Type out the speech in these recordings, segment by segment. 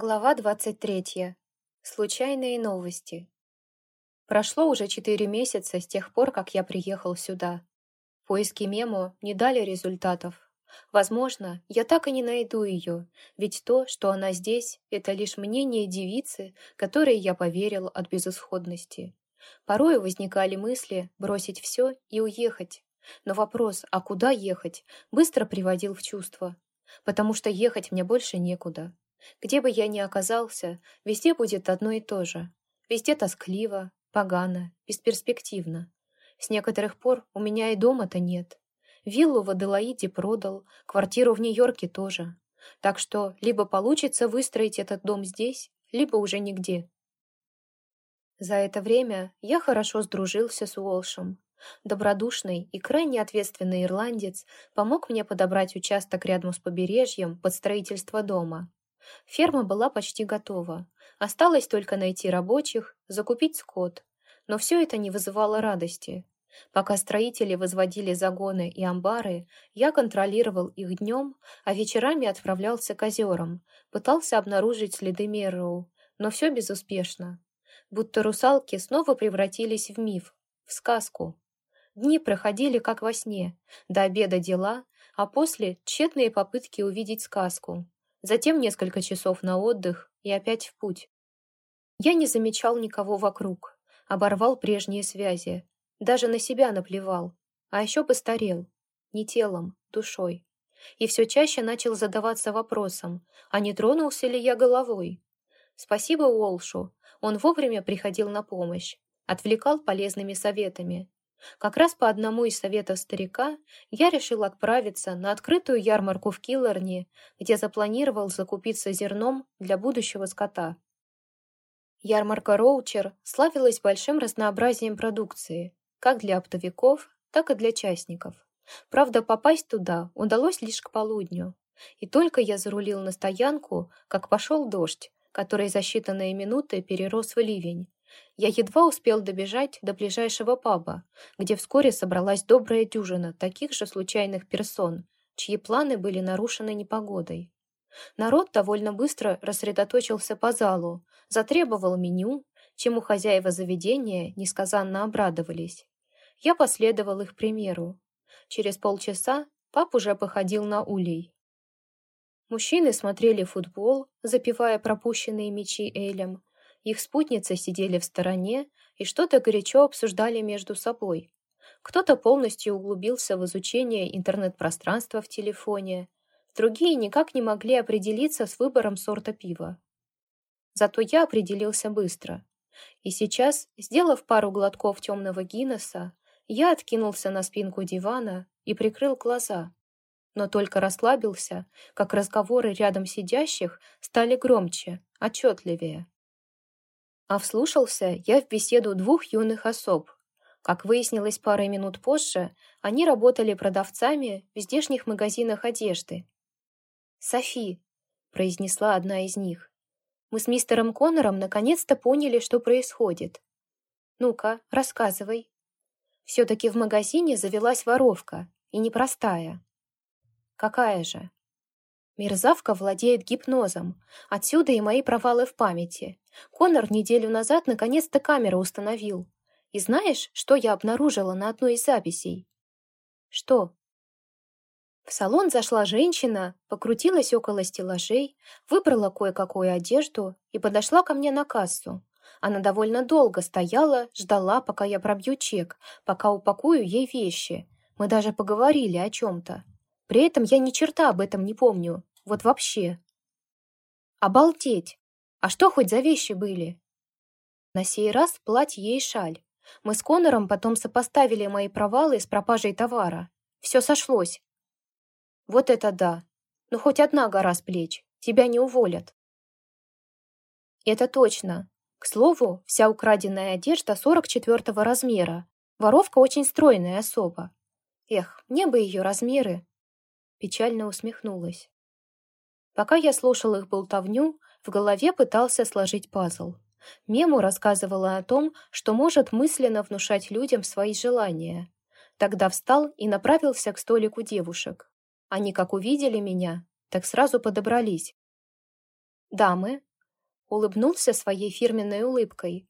Глава 23. Случайные новости. Прошло уже четыре месяца с тех пор, как я приехал сюда. Поиски Мемо не дали результатов. Возможно, я так и не найду ее, ведь то, что она здесь, это лишь мнение девицы, которой я поверил от безысходности. Порой возникали мысли бросить все и уехать. Но вопрос, а куда ехать, быстро приводил в чувство. Потому что ехать мне больше некуда. Где бы я ни оказался, везде будет одно и то же. Везде тоскливо, погано, бесперспективно. С некоторых пор у меня и дома-то нет. Виллу в Аделаиде продал, квартиру в Нью-Йорке тоже. Так что либо получится выстроить этот дом здесь, либо уже нигде. За это время я хорошо сдружился с Уолшем. Добродушный и крайне ответственный ирландец помог мне подобрать участок рядом с побережьем под строительство дома. Ферма была почти готова. Осталось только найти рабочих, закупить скот. Но все это не вызывало радости. Пока строители возводили загоны и амбары, я контролировал их днем, а вечерами отправлялся к озерам, пытался обнаружить следы Мерроу, но все безуспешно. Будто русалки снова превратились в миф, в сказку. Дни проходили как во сне, до обеда дела, а после тщетные попытки увидеть сказку затем несколько часов на отдых и опять в путь. Я не замечал никого вокруг, оборвал прежние связи, даже на себя наплевал, а еще постарел, не телом, душой. И все чаще начал задаваться вопросом, а не тронулся ли я головой. Спасибо Уолшу, он вовремя приходил на помощь, отвлекал полезными советами, как раз по одному из советов старика я решил отправиться на открытую ярмарку в Киллерне, где запланировал закупиться зерном для будущего скота. Ярмарка Роучер славилась большим разнообразием продукции, как для оптовиков, так и для частников. Правда, попасть туда удалось лишь к полудню. И только я зарулил на стоянку, как пошел дождь, который за считанные минуты перерос в ливень, я едва успел добежать до ближайшего паба, где вскоре собралась добрая дюжина таких же случайных персон, чьи планы были нарушены непогодой. Народ довольно быстро рассредоточился по залу, затребовал меню, чему хозяева заведения несказанно обрадовались. Я последовал их примеру. Через полчаса пап уже походил на улей. Мужчины смотрели футбол, запивая пропущенные мячи Элем, их спутницы сидели в стороне и что-то горячо обсуждали между собой. Кто-то полностью углубился в изучение интернет-пространства в телефоне, другие никак не могли определиться с выбором сорта пива. Зато я определился быстро. И сейчас, сделав пару глотков темного Гиннесса, я откинулся на спинку дивана и прикрыл глаза. Но только расслабился, как разговоры рядом сидящих стали громче, отчетливее. А вслушался я в беседу двух юных особ. Как выяснилось парой минут позже, они работали продавцами в здешних магазинах одежды. «Софи», — произнесла одна из них, — «мы с мистером Коннором наконец-то поняли, что происходит. Ну-ка, рассказывай». Все-таки в магазине завелась воровка, и непростая. «Какая же?» Мерзавка владеет гипнозом. Отсюда и мои провалы в памяти. Конор неделю назад наконец-то камеру установил. И знаешь, что я обнаружила на одной из записей? Что? В салон зашла женщина, покрутилась около стеллажей, выбрала кое-какую одежду и подошла ко мне на кассу. Она довольно долго стояла, ждала, пока я пробью чек, пока упакую ей вещи. Мы даже поговорили о чем-то. При этом я ни черта об этом не помню. Вот вообще. Обалдеть! А что хоть за вещи были? На сей раз платье и шаль. Мы с Конором потом сопоставили мои провалы с пропажей товара. Все сошлось. Вот это да! Ну хоть одна гора с плеч. Тебя не уволят. Это точно. К слову, вся украденная одежда 44 размера. Воровка очень стройная особа. Эх, мне бы ее размеры печально усмехнулась. Пока я слушал их болтовню, в голове пытался сложить пазл. Мему рассказывала о том, что может мысленно внушать людям свои желания. Тогда встал и направился к столику девушек. Они как увидели меня, так сразу подобрались. «Дамы, улыбнулся своей фирменной улыбкой.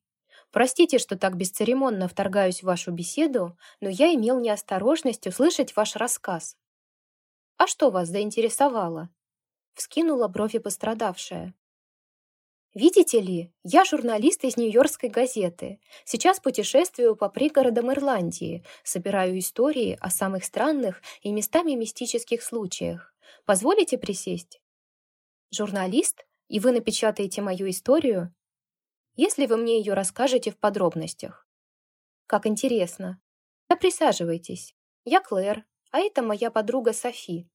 «Простите, что так бесцеремонно вторгаюсь в вашу беседу, но я имел неосторожность услышать ваш рассказ». «А что вас заинтересовало?» Вскинула брови пострадавшая. Видите ли, я журналист из Нью-Йоркской газеты. Сейчас путешествую по пригородам Ирландии, собираю истории о самых странных и местами мистических случаях. Позволите присесть? Журналист? И вы напечатаете мою историю? Если вы мне ее расскажете в подробностях. Как интересно. Да присаживайтесь. Я Клэр, а это моя подруга Софи.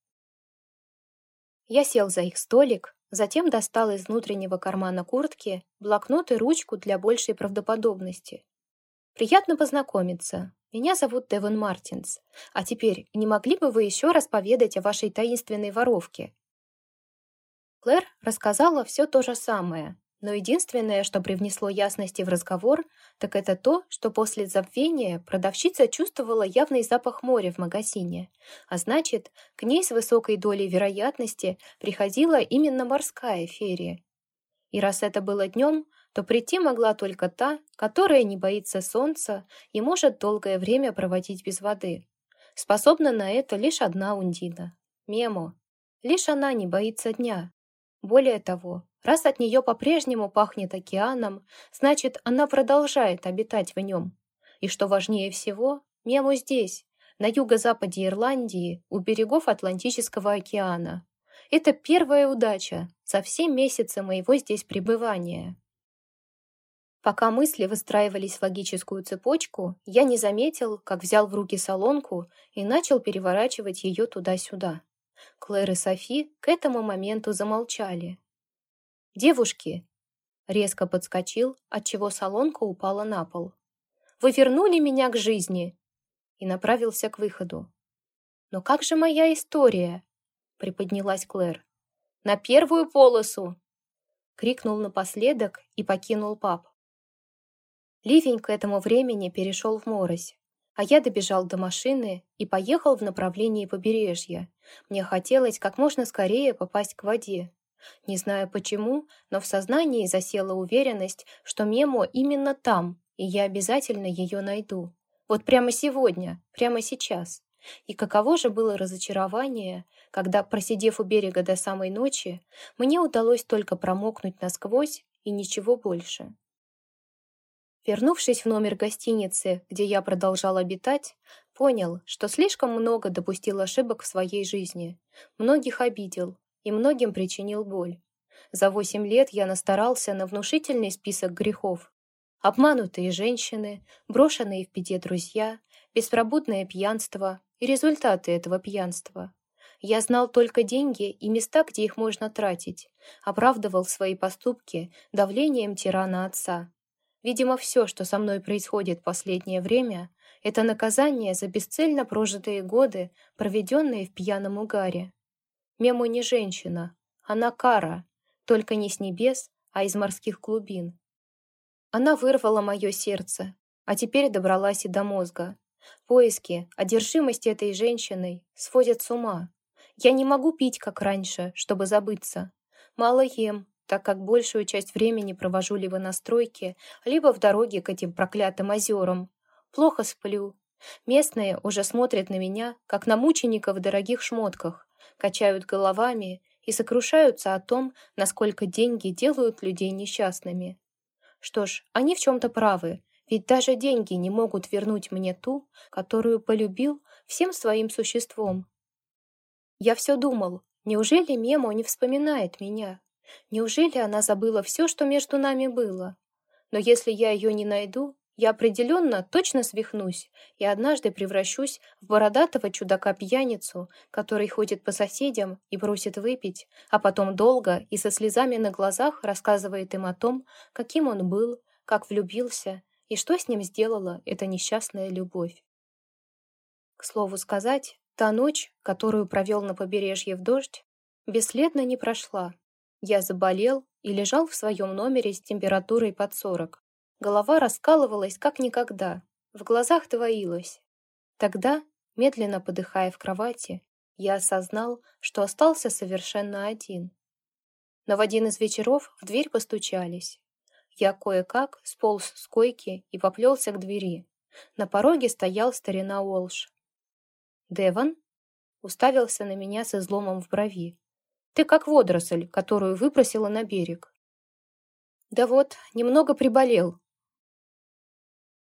Я сел за их столик, Затем достал из внутреннего кармана куртки блокнот и ручку для большей правдоподобности. «Приятно познакомиться. Меня зовут Девон Мартинс. А теперь не могли бы вы еще раз поведать о вашей таинственной воровке?» Клэр рассказала все то же самое, но единственное, что привнесло ясности в разговор, так это то, что после забвения продавщица чувствовала явный запах моря в магазине, а значит, к ней с высокой долей вероятности приходила именно морская ферия. И раз это было днем, то прийти могла только та, которая не боится солнца и может долгое время проводить без воды. Способна на это лишь одна Ундина — Мемо. Лишь она не боится дня. Более того, Раз от нее по-прежнему пахнет океаном, значит, она продолжает обитать в нем. И что важнее всего, Мему здесь, на юго-западе Ирландии, у берегов Атлантического океана. Это первая удача за все месяцы моего здесь пребывания. Пока мысли выстраивались в логическую цепочку, я не заметил, как взял в руки солонку и начал переворачивать ее туда-сюда. Клэр и Софи к этому моменту замолчали, «Девушки!» Резко подскочил, отчего солонка упала на пол. «Вы вернули меня к жизни!» И направился к выходу. «Но как же моя история?» Приподнялась Клэр. «На первую полосу!» Крикнул напоследок и покинул паб. Ливень к этому времени перешел в морось, а я добежал до машины и поехал в направлении побережья. Мне хотелось как можно скорее попасть к воде. Не знаю почему, но в сознании засела уверенность, что Мемо именно там, и я обязательно ее найду. Вот прямо сегодня, прямо сейчас. И каково же было разочарование, когда, просидев у берега до самой ночи, мне удалось только промокнуть насквозь и ничего больше. Вернувшись в номер гостиницы, где я продолжал обитать, понял, что слишком много допустил ошибок в своей жизни, многих обидел, и многим причинил боль. За восемь лет я настарался на внушительный список грехов. Обманутые женщины, брошенные в беде друзья, беспробудное пьянство и результаты этого пьянства. Я знал только деньги и места, где их можно тратить, оправдывал свои поступки давлением тирана отца. Видимо, все, что со мной происходит последнее время, это наказание за бесцельно прожитые годы, проведенные в пьяном угаре. Мему не женщина, она кара, только не с небес, а из морских глубин. Она вырвала мое сердце, а теперь добралась и до мозга. Поиски, одержимость этой женщиной сводят с ума. Я не могу пить, как раньше, чтобы забыться. Мало ем, так как большую часть времени провожу либо на стройке, либо в дороге к этим проклятым озерам. Плохо сплю. Местные уже смотрят на меня, как на мученика в дорогих шмотках, качают головами и сокрушаются о том, насколько деньги делают людей несчастными. Что ж, они в чем-то правы, ведь даже деньги не могут вернуть мне ту, которую полюбил всем своим существом. Я все думал, неужели Мемо не вспоминает меня? Неужели она забыла все, что между нами было? Но если я ее не найду, я определенно точно свихнусь и однажды превращусь в бородатого чудака-пьяницу, который ходит по соседям и просит выпить, а потом долго и со слезами на глазах рассказывает им о том, каким он был, как влюбился и что с ним сделала эта несчастная любовь. К слову сказать, та ночь, которую провел на побережье в дождь, бесследно не прошла. Я заболел и лежал в своем номере с температурой под сорок. Голова раскалывалась как никогда, в глазах двоилась. Тогда, медленно подыхая в кровати, я осознал, что остался совершенно один. но в один из вечеров в дверь постучались. Я кое-как сполз с койки и поплелся к двери. На пороге стоял старина Уолш. «Деван?» уставился на меня с изломом в брови. «Ты как водоросль, которую выбросила на берег». «Да вот, немного приболел».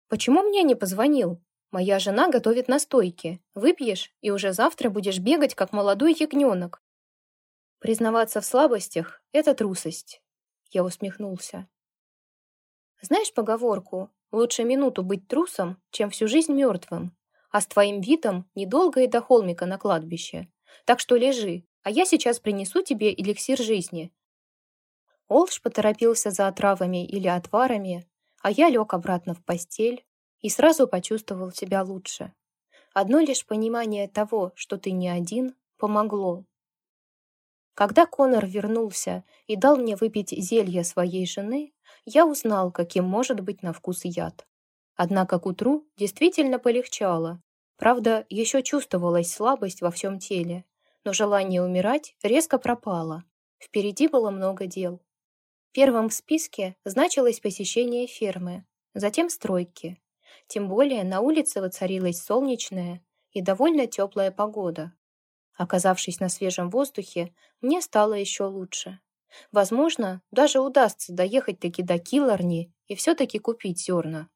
«Почему мне не позвонил? Моя жена готовит настойки. Выпьешь, и уже завтра будешь бегать, как молодой ягненок». Признаваться в слабостях — это трусость. Я усмехнулся. Знаешь поговорку «Лучше минуту быть трусом, чем всю жизнь мертвым», а с твоим видом недолго и до холмика на кладбище. Так что лежи, а я сейчас принесу тебе эликсир жизни». Олш поторопился за отравами или отварами, а я лег обратно в постель и сразу почувствовал себя лучше. Одно лишь понимание того, что ты не один, помогло. Когда Конор вернулся и дал мне выпить зелье своей жены, я узнал, каким может быть на вкус яд. Однако к утру действительно полегчало. Правда, еще чувствовалась слабость во всем теле, но желание умирать резко пропало. Впереди было много дел. Первым в списке значилось посещение фермы, затем стройки. Тем более на улице воцарилась солнечная и довольно теплая погода. Оказавшись на свежем воздухе, мне стало еще лучше. Возможно, даже удастся доехать таки до Килларни и все-таки купить зерна.